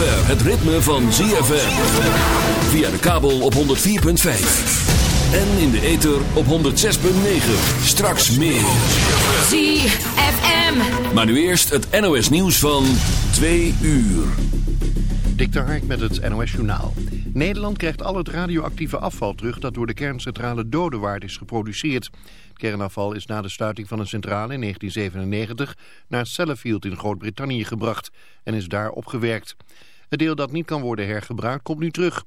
zover het ritme van ZFM. Via de kabel op 104.5. En in de ether op 106.9. Straks meer. ZFM. Maar nu eerst het NOS nieuws van 2 uur. Dik de Hark met het NOS Journaal. Nederland krijgt al het radioactieve afval terug dat door de kerncentrale Dodewaard is geproduceerd. Het kernafval is na de sluiting van een centrale in 1997 naar Sellafield in Groot-Brittannië gebracht en is daar opgewerkt. Het deel dat niet kan worden hergebruikt komt nu terug.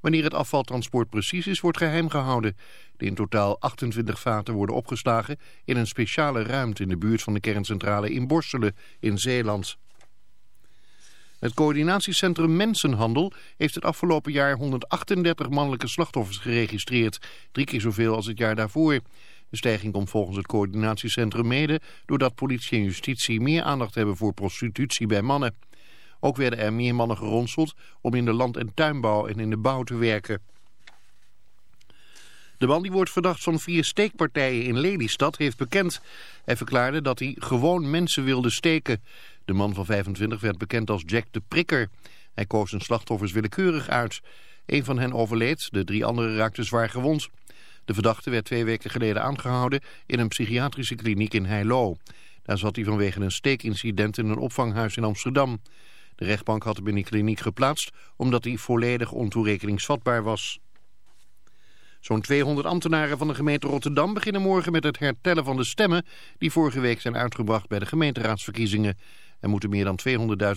Wanneer het afvaltransport precies is, wordt geheim gehouden. De in totaal 28 vaten worden opgeslagen in een speciale ruimte in de buurt van de kerncentrale in Borselen in Zeeland. Het coördinatiecentrum Mensenhandel heeft het afgelopen jaar 138 mannelijke slachtoffers geregistreerd. Drie keer zoveel als het jaar daarvoor. De stijging komt volgens het coördinatiecentrum mede doordat politie en justitie meer aandacht hebben voor prostitutie bij mannen. Ook werden er meer mannen geronseld om in de land- en tuinbouw en in de bouw te werken. De man die wordt verdacht van vier steekpartijen in Lelystad heeft bekend. Hij verklaarde dat hij gewoon mensen wilde steken. De man van 25 werd bekend als Jack de Prikker. Hij koos zijn slachtoffers willekeurig uit. Een van hen overleed, de drie anderen raakten zwaar gewond. De verdachte werd twee weken geleden aangehouden in een psychiatrische kliniek in Heilo. Daar zat hij vanwege een steekincident in een opvanghuis in Amsterdam. De rechtbank had hem in die kliniek geplaatst omdat hij volledig ontoerekeningsvatbaar was. Zo'n 200 ambtenaren van de gemeente Rotterdam beginnen morgen met het hertellen van de stemmen die vorige week zijn uitgebracht bij de gemeenteraadsverkiezingen. Er moeten meer dan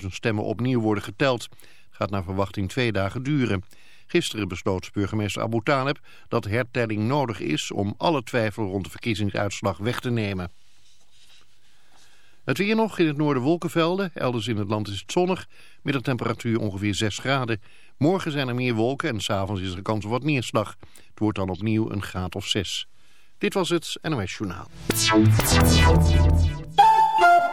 200.000 stemmen opnieuw worden geteld. Gaat naar verwachting twee dagen duren. Gisteren besloot burgemeester Abu Taleb dat hertelling nodig is om alle twijfel rond de verkiezingsuitslag weg te nemen. Het weer nog, in het noorden wolkenvelden, elders in het land is het zonnig, middeltemperatuur ongeveer 6 graden. Morgen zijn er meer wolken en s'avonds is er kans op wat neerslag. Het wordt dan opnieuw een graad of 6. Dit was het NOS Journaal.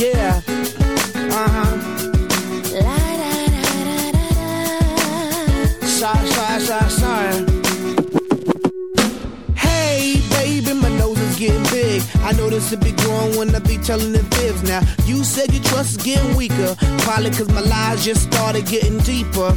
yeah. Uh-huh. La da da da da da. Sorry, sorry, sorry, sorry. Hey, baby, my nose is getting big. I know this will be growing when I be telling the fibs. Now, you said your trust is getting weaker. Probably cause my lies just started getting deeper.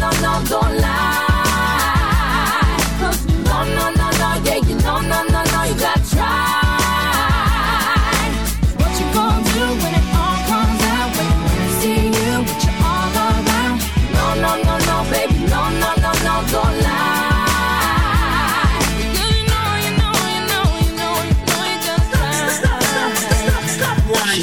don't Non, no, no.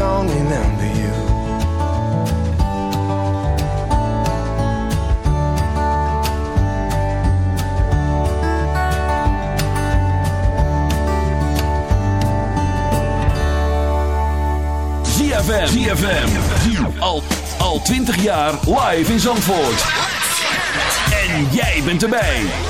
don't remember you. ZFM. ZFM. Al, al 20 jaar live in Zandvoort. En jij bent erbij.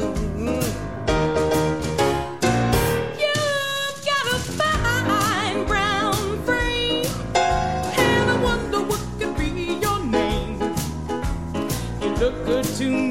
Good to me,